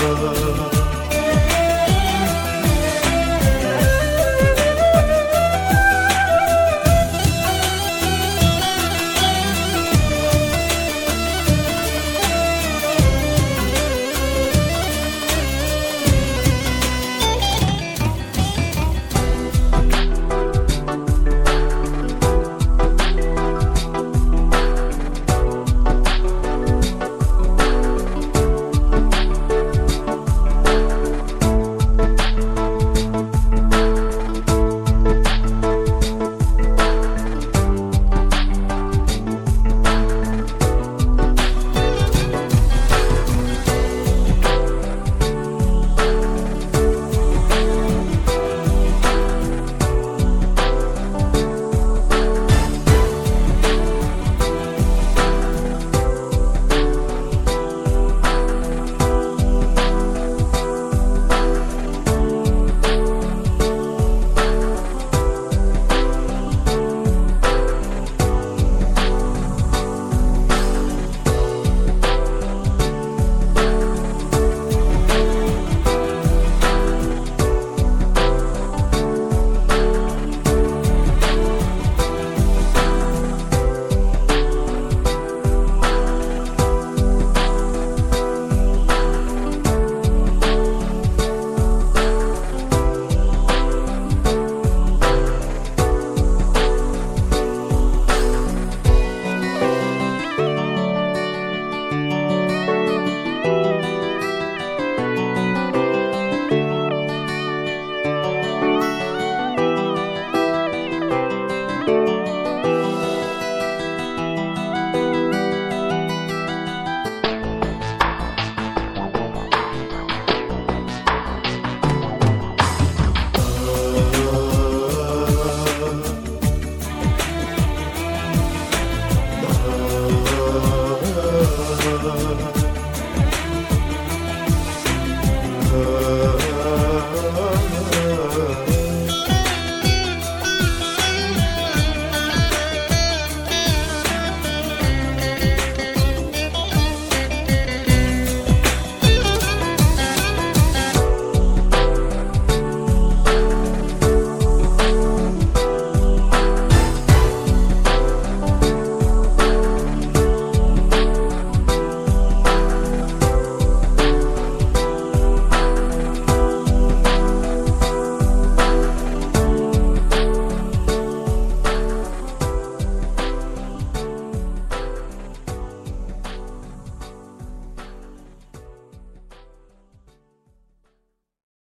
love.